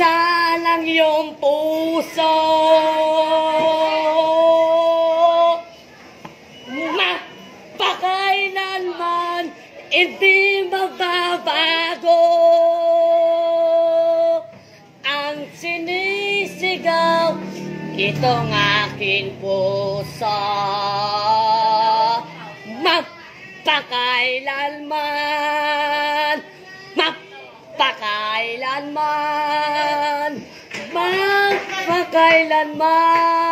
Saan ang iyong puso? Mapakailanman hindi magbabago. Ang sinisigaw itong aking puso. Mapakailanman Mapakailanman Mapakailanman